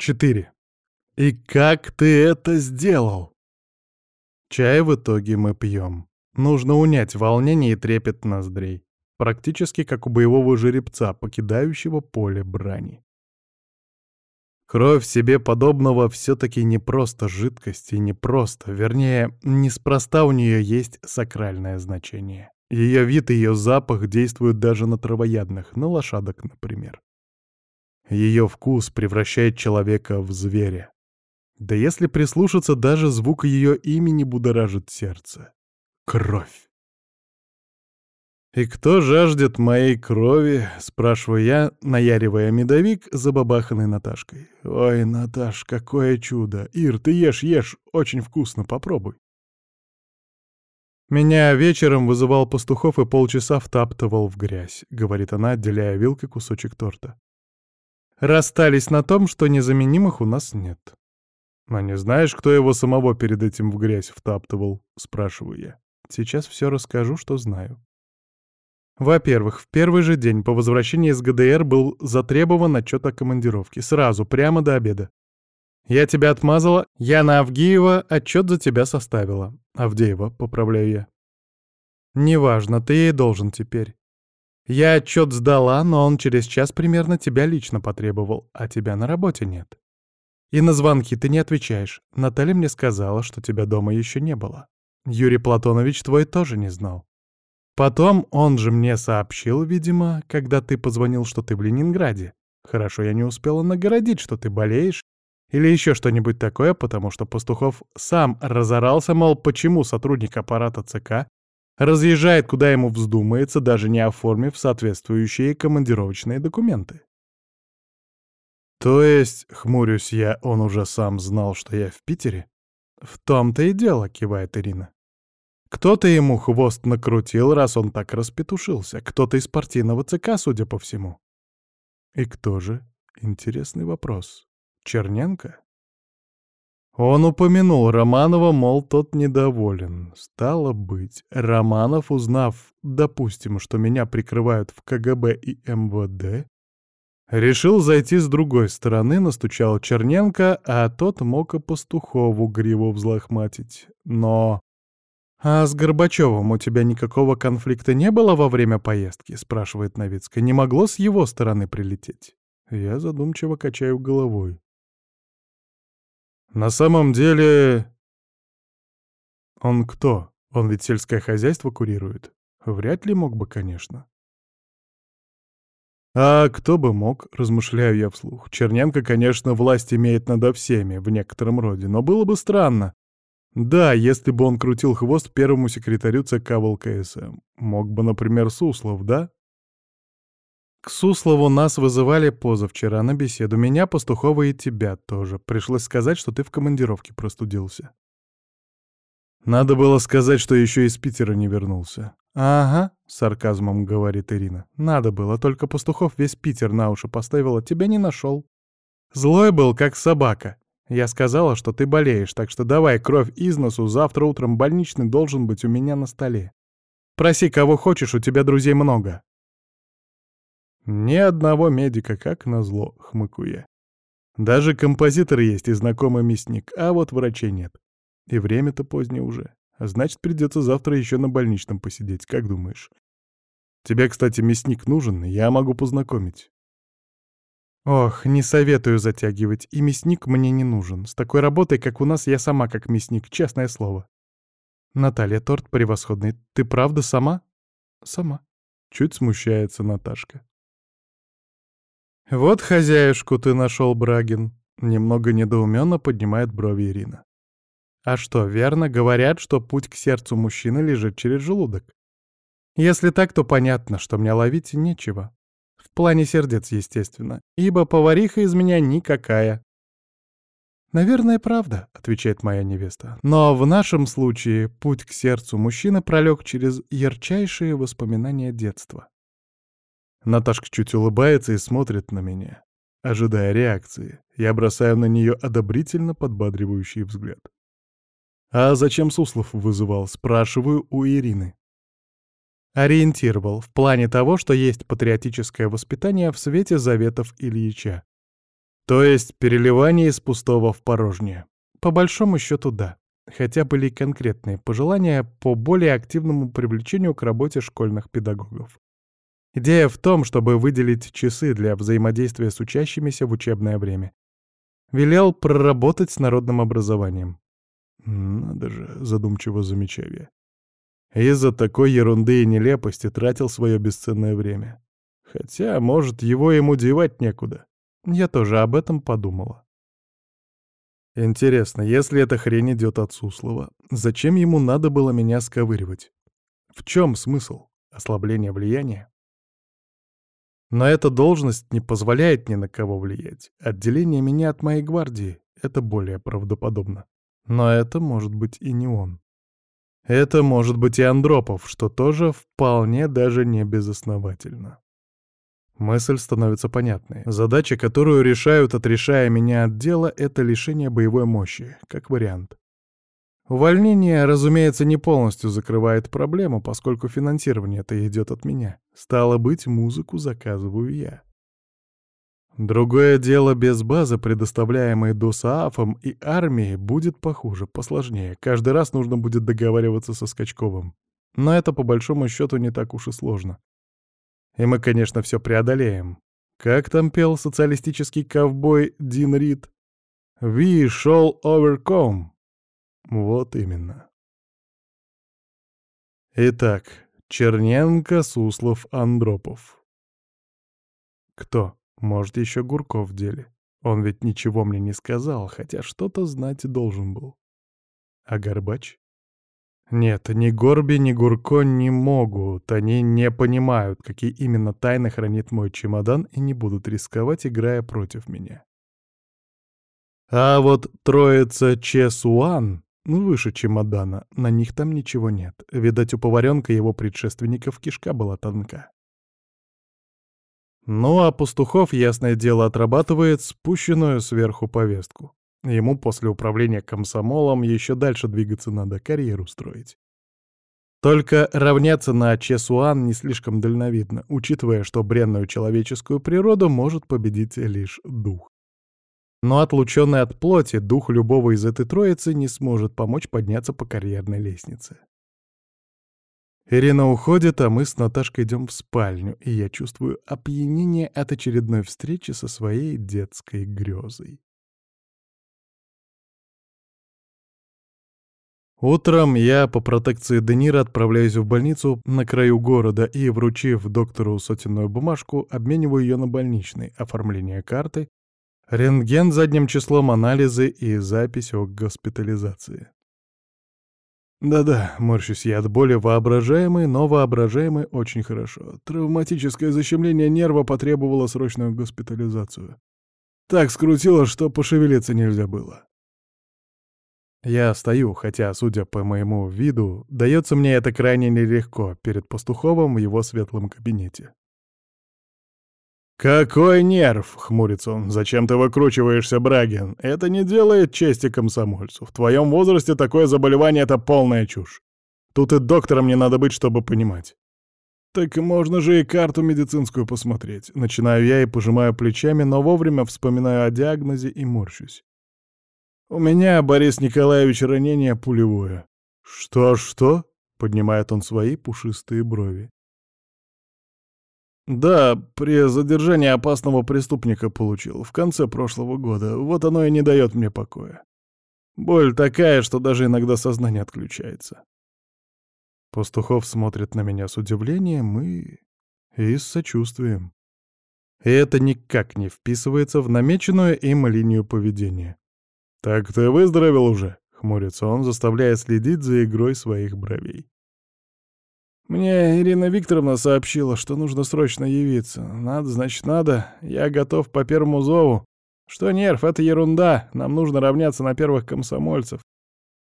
4. И как ты это сделал? Чай в итоге мы пьем. Нужно унять волнение и трепет ноздрей. Практически как у боевого жеребца, покидающего поле брани. Кровь себе подобного все-таки не просто жидкость и не просто, вернее, неспроста у нее есть сакральное значение. Ее вид и ее запах действуют даже на травоядных, на лошадок, например. Ее вкус превращает человека в зверя. Да если прислушаться, даже звук ее имени будоражит сердце. Кровь. «И кто жаждет моей крови?» — спрашиваю я, наяривая медовик, забабаханный Наташкой. «Ой, Наташ, какое чудо! Ир, ты ешь, ешь, очень вкусно, попробуй!» «Меня вечером вызывал пастухов и полчаса втаптывал в грязь», — говорит она, отделяя вилкой кусочек торта. Расстались на том, что незаменимых у нас нет. «А не знаешь, кто его самого перед этим в грязь втаптывал?» — спрашиваю я. Сейчас все расскажу, что знаю. Во-первых, в первый же день по возвращении из ГДР был затребован отчет о командировке. Сразу, прямо до обеда. Я тебя отмазала, Яна Авгиева отчет за тебя составила. Авдеева, поправляю я. Неважно, ты ей должен теперь. Я отчет сдала, но он через час примерно тебя лично потребовал, а тебя на работе нет. И на звонки ты не отвечаешь. Наталья мне сказала, что тебя дома еще не было. Юрий Платонович твой тоже не знал. Потом он же мне сообщил, видимо, когда ты позвонил, что ты в Ленинграде. Хорошо, я не успела нагородить, что ты болеешь или еще что-нибудь такое, потому что Пастухов сам разорался, мол, почему сотрудник аппарата ЦК разъезжает, куда ему вздумается, даже не оформив соответствующие командировочные документы. То есть, хмурюсь я, он уже сам знал, что я в Питере? В том-то и дело, кивает Ирина. Кто-то ему хвост накрутил, раз он так распетушился. Кто-то из партийного ЦК, судя по всему. И кто же? Интересный вопрос. Черненко? Он упомянул Романова, мол, тот недоволен. Стало быть, Романов, узнав, допустим, что меня прикрывают в КГБ и МВД, решил зайти с другой стороны, настучал Черненко, а тот мог и Пастухову гриву взлохматить. Но... «А с Горбачевым у тебя никакого конфликта не было во время поездки?» — спрашивает Новицкая. «Не могло с его стороны прилететь?» Я задумчиво качаю головой. На самом деле... Он кто? Он ведь сельское хозяйство курирует. Вряд ли мог бы, конечно. А кто бы мог, размышляю я вслух. Черненко, конечно, власть имеет над всеми, в некотором роде, но было бы странно. Да, если бы он крутил хвост первому секретарю ЦК ВЛКСМ. Мог бы, например, Суслов, да? К Суслову нас вызывали позавчера на беседу. Меня, Пастухова и тебя тоже. Пришлось сказать, что ты в командировке простудился. Надо было сказать, что еще из Питера не вернулся. «Ага», — сарказмом говорит Ирина. «Надо было, только Пастухов весь Питер на уши поставил, а тебя не нашел. Злой был, как собака. Я сказала, что ты болеешь, так что давай кровь из носу, завтра утром больничный должен быть у меня на столе. Проси кого хочешь, у тебя друзей много». «Ни одного медика, как назло», — хмыку я. «Даже композитор есть и знакомый мясник, а вот врачей нет. И время-то позднее уже. Значит, придется завтра еще на больничном посидеть, как думаешь? Тебе, кстати, мясник нужен, я могу познакомить». «Ох, не советую затягивать, и мясник мне не нужен. С такой работой, как у нас, я сама как мясник, честное слово». «Наталья, торт превосходный. Ты правда сама?» «Сама». Чуть смущается Наташка. «Вот хозяюшку ты нашел, Брагин», — немного недоуменно поднимает брови Ирина. «А что, верно говорят, что путь к сердцу мужчины лежит через желудок? Если так, то понятно, что мне ловить нечего. В плане сердец, естественно, ибо повариха из меня никакая». «Наверное, правда», — отвечает моя невеста. «Но в нашем случае путь к сердцу мужчины пролег через ярчайшие воспоминания детства. Наташка чуть улыбается и смотрит на меня, ожидая реакции. Я бросаю на нее одобрительно подбадривающий взгляд. «А зачем Суслов вызывал?» — спрашиваю у Ирины. Ориентировал в плане того, что есть патриотическое воспитание в свете заветов Ильича. То есть переливание из пустого в порожнее. По большому счету, да. Хотя были и конкретные пожелания по более активному привлечению к работе школьных педагогов. Идея в том, чтобы выделить часы для взаимодействия с учащимися в учебное время. Велел проработать с народным образованием. Надо же, задумчиво замечаю я. Из-за такой ерунды и нелепости тратил свое бесценное время. Хотя, может, его ему девать некуда. Я тоже об этом подумала. Интересно, если эта хрень идет от Суслова, зачем ему надо было меня сковыривать? В чем смысл? Ослабление влияния? Но эта должность не позволяет ни на кого влиять. Отделение меня от моей гвардии — это более правдоподобно. Но это может быть и не он. Это может быть и Андропов, что тоже вполне даже не безосновательно. Мысль становится понятной. Задача, которую решают, отрешая меня от дела, это лишение боевой мощи, как вариант. Увольнение, разумеется, не полностью закрывает проблему, поскольку финансирование это идет от меня. Стало быть, музыку заказываю я. Другое дело без базы, предоставляемой ДОСААФом и армией, будет похуже, посложнее. Каждый раз нужно будет договариваться со Скачковым. Но это, по большому счету, не так уж и сложно. И мы, конечно, все преодолеем. Как там пел социалистический ковбой Дин Рид? «We shall overcome». Вот именно. Итак, Черненко, Суслов, Андропов. Кто? Может, еще Гурков в деле. Он ведь ничего мне не сказал, хотя что-то знать должен был. А Горбач? Нет, ни Горби, ни Гурко не могут. Они не понимают, какие именно тайны хранит мой чемодан и не будут рисковать, играя против меня. А вот троица Чесуан, выше чемодана, на них там ничего нет. Видать, у поваренка его предшественников кишка была тонка. Ну, а Пастухов, ясное дело, отрабатывает спущенную сверху повестку. Ему после управления комсомолом еще дальше двигаться надо, карьеру строить. Только равняться на Чесуан не слишком дальновидно, учитывая, что бренную человеческую природу может победить лишь дух. Но отлученный от плоти, дух любого из этой троицы не сможет помочь подняться по карьерной лестнице. Ирина уходит, а мы с Наташкой идем в спальню, и я чувствую опьянение от очередной встречи со своей детской грезой. Утром я по протекции Денира отправляюсь в больницу на краю города и, вручив доктору сотенную бумажку, обмениваю ее на больничный, оформление карты, рентген задним числом анализы и запись о госпитализации. Да-да, морщусь я от боли воображаемый, но воображаемый очень хорошо. Травматическое защемление нерва потребовало срочную госпитализацию. Так скрутило, что пошевелиться нельзя было. Я стою, хотя, судя по моему виду, дается мне это крайне нелегко перед Пастуховым в его светлом кабинете. «Какой нерв!» — хмурится он. «Зачем ты выкручиваешься, Брагин? Это не делает чести комсомольцу. В твоем возрасте такое заболевание — это полная чушь. Тут и доктором не надо быть, чтобы понимать». «Так можно же и карту медицинскую посмотреть». Начинаю я и пожимаю плечами, но вовремя вспоминаю о диагнозе и морщусь. «У меня, Борис Николаевич, ранение пулевое». «Что-что?» — поднимает он свои пушистые брови. «Да, при задержании опасного преступника получил, в конце прошлого года. Вот оно и не дает мне покоя. Боль такая, что даже иногда сознание отключается». Пастухов смотрит на меня с удивлением и... и с сочувствием. И это никак не вписывается в намеченную им линию поведения. «Так ты выздоровел уже?» — хмурится он, заставляя следить за игрой своих бровей. «Мне Ирина Викторовна сообщила, что нужно срочно явиться. Надо, значит, надо. Я готов по первому зову. Что нерв — это ерунда. Нам нужно равняться на первых комсомольцев.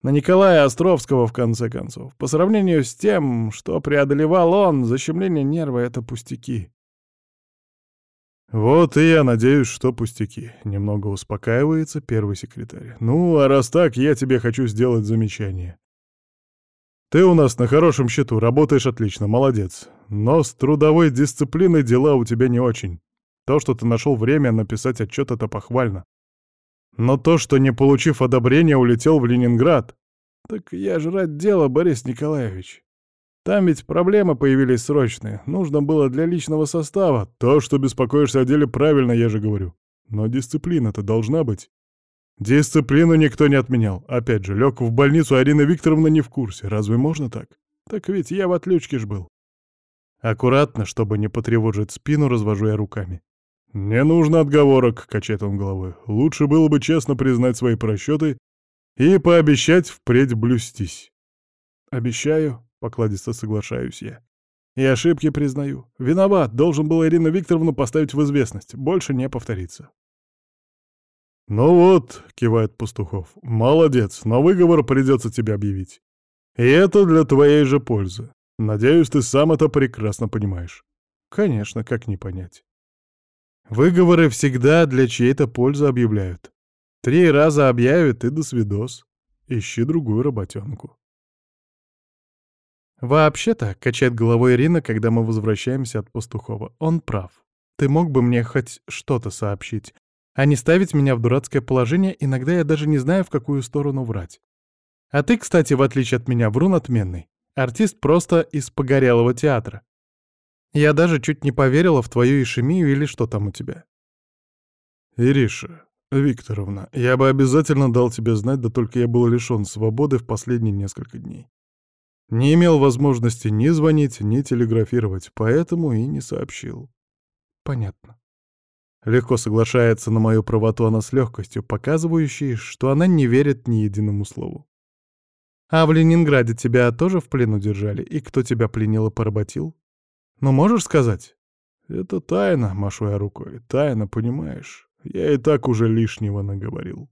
На Николая Островского, в конце концов. По сравнению с тем, что преодолевал он, защемление нерва — это пустяки. «Вот и я надеюсь, что пустяки», — немного успокаивается первый секретарь. «Ну, а раз так, я тебе хочу сделать замечание. Ты у нас на хорошем счету, работаешь отлично, молодец. Но с трудовой дисциплиной дела у тебя не очень. То, что ты нашел время написать отчет, это похвально. Но то, что, не получив одобрения, улетел в Ленинград... Так я же рад дела, Борис Николаевич. Там ведь проблемы появились срочные. Нужно было для личного состава. То, что беспокоишься о деле, правильно, я же говорю. Но дисциплина-то должна быть. Дисциплину никто не отменял. Опять же, лег в больницу, Арина Викторовна не в курсе. Разве можно так? Так ведь я в отлючке ж был. Аккуратно, чтобы не потревожить спину, развожу я руками. «Не нужно отговорок», — качает он головой. «Лучше было бы честно признать свои просчеты и пообещать впредь блюстись». «Обещаю», — покладисто соглашаюсь я. «И ошибки признаю. Виноват, должен был Ирину Викторовну поставить в известность. Больше не повторится». «Ну вот», — кивает Пастухов, — «молодец, но выговор придется тебе объявить. И это для твоей же пользы. Надеюсь, ты сам это прекрасно понимаешь». «Конечно, как не понять». Выговоры всегда для чьей-то пользы объявляют. Три раза объявят и до свидос. Ищи другую работенку. «Вообще-то», — качает головой Ирина, когда мы возвращаемся от Пастухова, — «он прав. Ты мог бы мне хоть что-то сообщить, а не ставить меня в дурацкое положение, иногда я даже не знаю, в какую сторону врать. А ты, кстати, в отличие от меня, врун отменный. Артист просто из погорелого театра. Я даже чуть не поверила в твою ишемию или что там у тебя. Ириша, Викторовна, я бы обязательно дал тебе знать, да только я был лишён свободы в последние несколько дней. Не имел возможности ни звонить, ни телеграфировать, поэтому и не сообщил. Понятно. Легко соглашается на мою правоту она с легкостью, показывающей, что она не верит ни единому слову. А в Ленинграде тебя тоже в плену держали? И кто тебя пленил и поработил? Ну, можешь сказать? Это тайна, машу я рукой. Тайна, понимаешь? Я и так уже лишнего наговорил.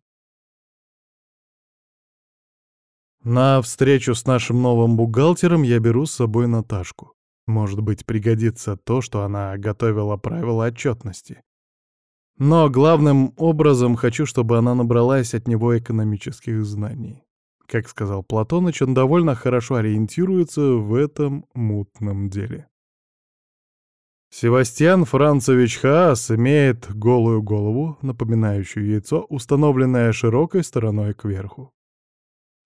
На встречу с нашим новым бухгалтером я беру с собой Наташку. Может быть, пригодится то, что она готовила правила отчетности. Но главным образом хочу, чтобы она набралась от него экономических знаний. Как сказал Платоныч, он довольно хорошо ориентируется в этом мутном деле. Севастьян Францевич Хаас имеет голую голову, напоминающую яйцо, установленное широкой стороной кверху.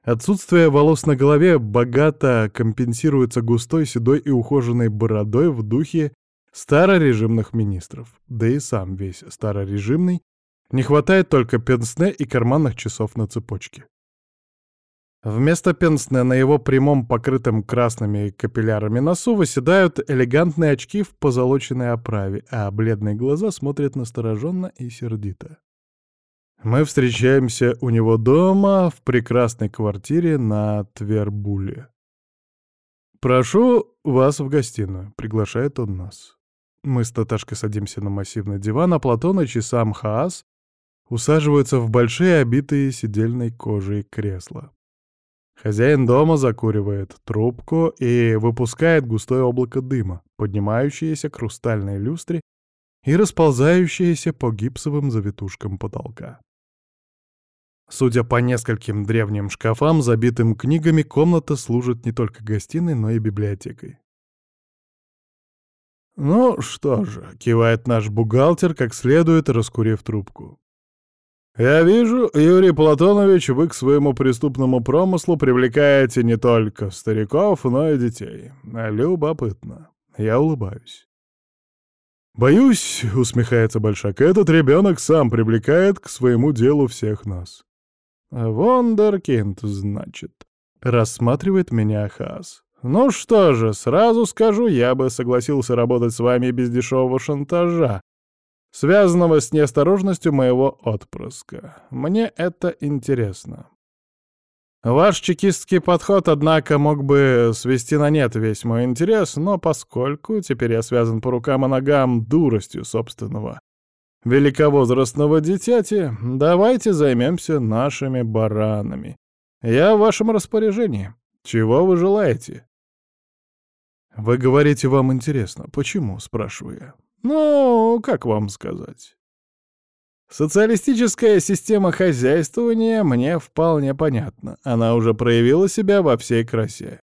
Отсутствие волос на голове богато компенсируется густой, седой и ухоженной бородой в духе старорежимных министров. Да и сам весь старорежимный. Не хватает только пенсне и карманных часов на цепочке. Вместо пенсне на его прямом покрытом красными капиллярами носу выседают элегантные очки в позолоченной оправе, а бледные глаза смотрят настороженно и сердито. Мы встречаемся у него дома в прекрасной квартире на Твербуле. «Прошу вас в гостиную», — приглашает он нас. Мы с Таташкой садимся на массивный диван, а Платоныч и сам Хаас усаживаются в большие обитые сидельной кожей кресла. Хозяин дома закуривает трубку и выпускает густое облако дыма, поднимающееся к хрустальной люстре и расползающееся по гипсовым завитушкам потолка. Судя по нескольким древним шкафам, забитым книгами, комната служит не только гостиной, но и библиотекой. «Ну что же», — кивает наш бухгалтер, как следует, раскурив трубку. «Я вижу, Юрий Платонович, вы к своему преступному промыслу привлекаете не только стариков, но и детей. Любопытно. Я улыбаюсь». «Боюсь», — усмехается Большак, — «этот ребенок сам привлекает к своему делу всех нас». «Вондеркинд, значит», — рассматривает меня Хас. «Ну что же, сразу скажу, я бы согласился работать с вами без дешевого шантажа, связанного с неосторожностью моего отпрыска. Мне это интересно. Ваш чекистский подход, однако, мог бы свести на нет весь мой интерес, но поскольку теперь я связан по рукам и ногам дуростью собственного великовозрастного дитяти, давайте займемся нашими баранами. Я в вашем распоряжении. Чего вы желаете? Вы говорите, вам интересно. Почему, спрашиваю я. Ну, как вам сказать? Социалистическая система хозяйствования мне вполне понятна. Она уже проявила себя во всей красе.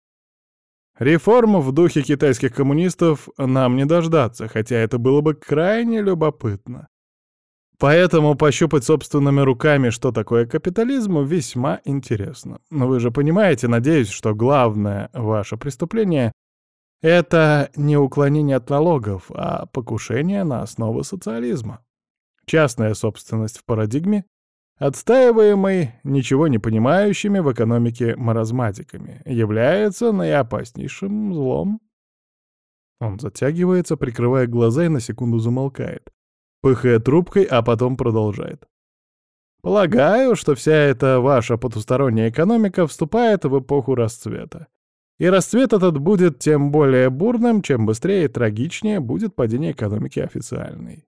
Реформ в духе китайских коммунистов нам не дождаться, хотя это было бы крайне любопытно. Поэтому пощупать собственными руками, что такое капитализм, весьма интересно. Но вы же понимаете, надеюсь, что главное ваше преступление — это не уклонение от налогов, а покушение на основы социализма. Частная собственность в парадигме, отстаиваемой ничего не понимающими в экономике маразматиками, является наиопаснейшим злом. Он затягивается, прикрывая глаза и на секунду замолкает пыхая трубкой, а потом продолжает. Полагаю, что вся эта ваша потусторонняя экономика вступает в эпоху расцвета. И расцвет этот будет тем более бурным, чем быстрее и трагичнее будет падение экономики официальной.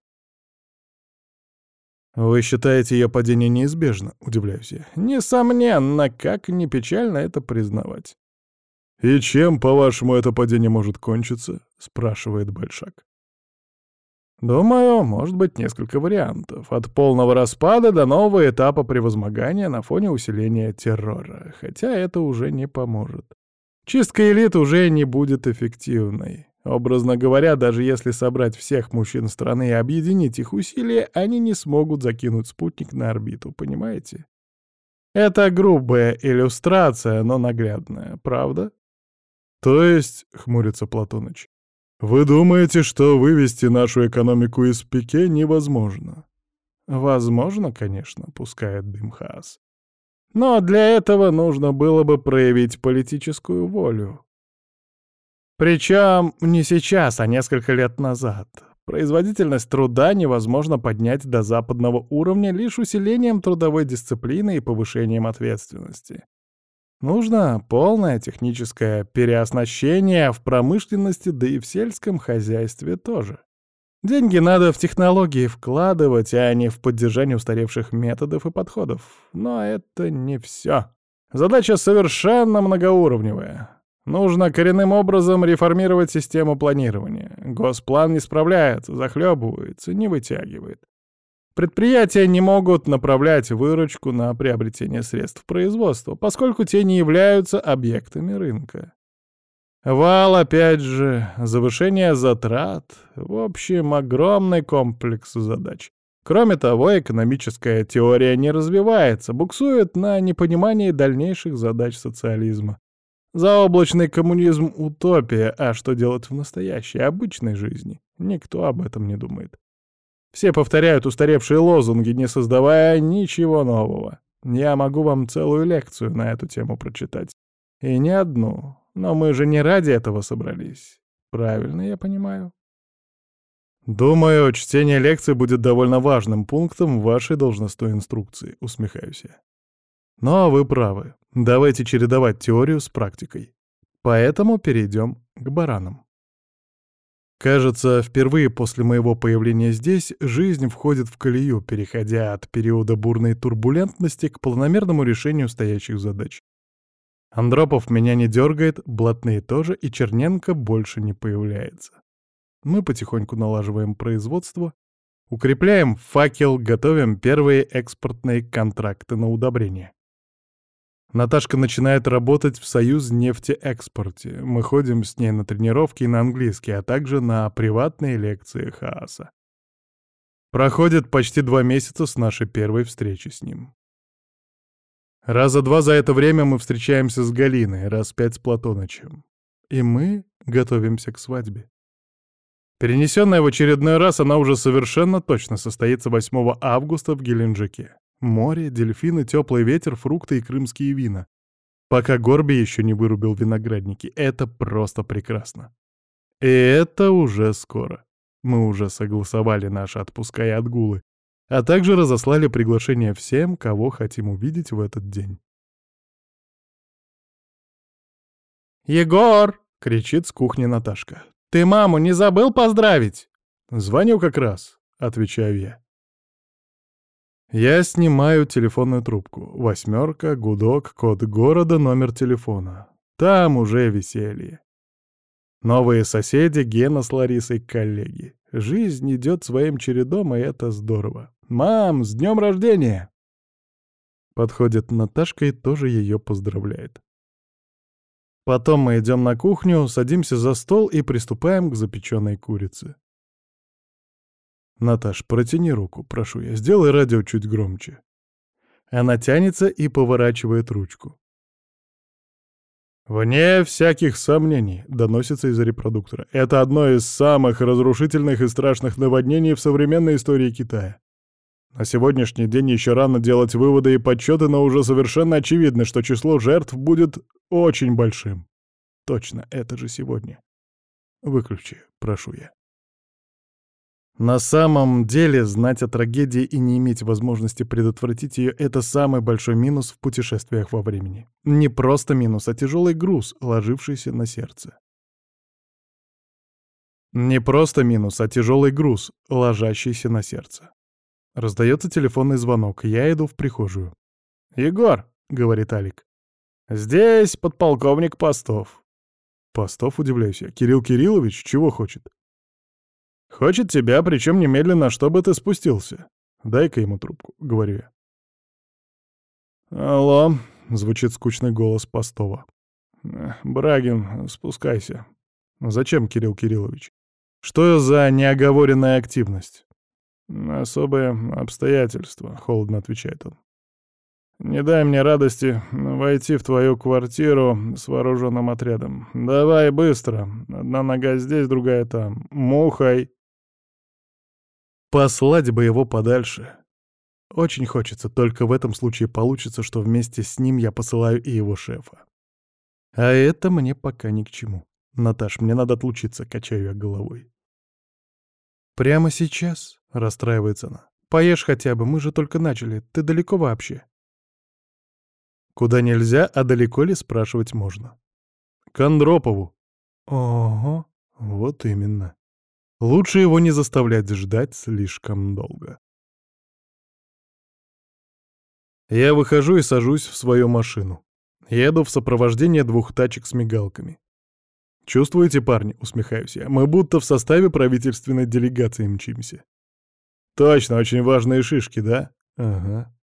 «Вы считаете ее падение неизбежно?» — удивляюсь я. «Несомненно, как не печально это признавать». «И чем, по-вашему, это падение может кончиться?» — спрашивает Большак. Думаю, может быть несколько вариантов. От полного распада до нового этапа превозмогания на фоне усиления террора. Хотя это уже не поможет. Чистка элит уже не будет эффективной. Образно говоря, даже если собрать всех мужчин страны и объединить их усилия, они не смогут закинуть спутник на орбиту, понимаете? Это грубая иллюстрация, но наглядная, правда? То есть, — хмурится Платоныч, вы думаете, что вывести нашу экономику из пике невозможно? Возможно, конечно, пускает дым Хаас. Но для этого нужно было бы проявить политическую волю. Причем не сейчас, а несколько лет назад. Производительность труда невозможно поднять до западного уровня лишь усилением трудовой дисциплины и повышением ответственности. Нужно полное техническое переоснащение в промышленности, да и в сельском хозяйстве тоже. Деньги надо в технологии вкладывать, а не в поддержание устаревших методов и подходов. Но это не все. Задача совершенно многоуровневая. Нужно коренным образом реформировать систему планирования. Госплан не справляется, захлебывается, не вытягивает. Предприятия не могут направлять выручку на приобретение средств производства, поскольку те не являются объектами рынка. Вал, опять же, завышение затрат, в общем, огромный комплекс задач. Кроме того, экономическая теория не развивается, буксует на непонимании дальнейших задач социализма. Заоблачный коммунизм — утопия, а что делать в настоящей, обычной жизни? Никто об этом не думает. Все повторяют устаревшие лозунги, не создавая ничего нового. Я могу вам целую лекцию на эту тему прочитать. И не одну. Но мы же не ради этого собрались. Правильно я понимаю? Думаю, чтение лекции будет довольно важным пунктом вашей должностной инструкции, усмехаюсь я. Но вы правы. Давайте чередовать теорию с практикой. Поэтому перейдем к баранам. Кажется, впервые после моего появления здесь жизнь входит в колею, переходя от периода бурной турбулентности к планомерному решению стоящих задач. Андропов меня не дергает, блатные тоже, и Черненко больше не появляется. Мы потихоньку налаживаем производство, укрепляем факел, готовим первые экспортные контракты на удобрение. Наташка начинает работать в Союз нефтеэкспорте. Мы ходим с ней на тренировки на английский, а также на приватные лекции Хааса. Проходит почти два месяца с нашей первой встречи с ним. Раза два за это время мы встречаемся с Галиной, раз пять с Платонычем. И мы готовимся к свадьбе. Перенесенная в очередной раз, она уже совершенно точно состоится 8 августа в Геленджике. Море, дельфины, теплый ветер, фрукты и крымские вина. Пока Горби еще не вырубил виноградники. Это просто прекрасно. И это уже скоро. Мы уже согласовали наши отпуска и отгулы, а также разослали приглашение всем, кого хотим увидеть в этот день. «Егор!» — кричит с кухни Наташка. «Ты маму не забыл поздравить?» «Звоню как раз», — отвечаю я. Я снимаю телефонную трубку. Восьмерка, гудок, код города, номер телефона. Там уже веселье. Новые соседи, Гена с Ларисой, коллеги. Жизнь идет своим чередом, и это здорово. «Мам, с днем рождения!» Подходит Наташка и тоже ее поздравляет. Потом мы идем на кухню, садимся за стол и приступаем к запеченной курице. «Наташ, протяни руку, прошу я, сделай радио чуть громче». Она тянется и поворачивает ручку. «Вне всяких сомнений», — доносится из репродуктора. «Это одно из самых разрушительных и страшных наводнений в современной истории Китая. На сегодняшний день еще рано делать выводы и подсчеты, но уже совершенно очевидно, что число жертв будет очень большим. Точно, это же сегодня. Выключи, прошу я. На самом деле, знать о трагедии и не иметь возможности предотвратить ее — это самый большой минус в путешествиях во времени. Не просто минус, а тяжелый груз, ложившийся на сердце. Не просто минус, а тяжелый груз, ложащийся на сердце. Раздается телефонный звонок. Я иду в прихожую. «Егор», — говорит Алик, — «здесь подполковник Постов». Постов, удивляюсь я. «Кирилл Кириллович чего хочет?» «Хочет тебя, причем немедленно, чтобы ты спустился. Дай-ка ему трубку», — говорю я. «Алло», — звучит скучный голос Постова. «Брагин, спускайся». «Зачем, Кирилл Кириллович? Что за неоговоренная активность?» «Особые обстоятельства», — холодно отвечает он. «Не дай мне радости войти в твою квартиру с вооруженным отрядом. Давай быстро. Одна нога здесь, другая там. Мухой!» Послать бы его подальше. Очень хочется, только в этом случае получится, что вместе с ним я посылаю и его шефа. А это мне пока ни к чему. Наташ, мне надо отлучиться, качаю я головой. «Прямо сейчас?» — расстраивается она. «Поешь хотя бы, мы же только начали. Ты далеко вообще?» Куда нельзя, а далеко ли спрашивать можно. К Андропову. Ого, вот именно. Лучше его не заставлять ждать слишком долго. Я выхожу и сажусь в свою машину. Еду в сопровождении двух тачек с мигалками. «Чувствуете, парни?» — усмехаюсь я. «Мы будто в составе правительственной делегации мчимся». «Точно, очень важные шишки, да?» «Ага».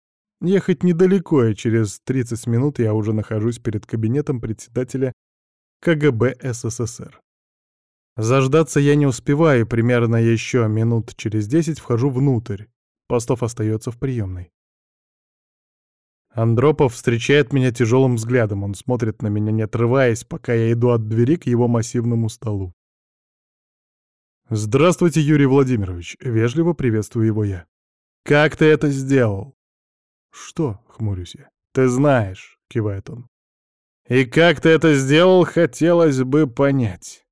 Ехать недалеко, и через 30 минут я уже нахожусь перед кабинетом председателя КГБ СССР. Заждаться я не успеваю, примерно еще минут через 10 вхожу внутрь. Постов остается в приемной. Андропов встречает меня тяжелым взглядом. Он смотрит на меня, не отрываясь, пока я иду от двери к его массивному столу. «Здравствуйте, Юрий Владимирович!» — вежливо приветствую его я. «Как ты это сделал?» «Что?» — хмурюсь я. «Ты знаешь!» — кивает он. «И как ты это сделал, хотелось бы понять».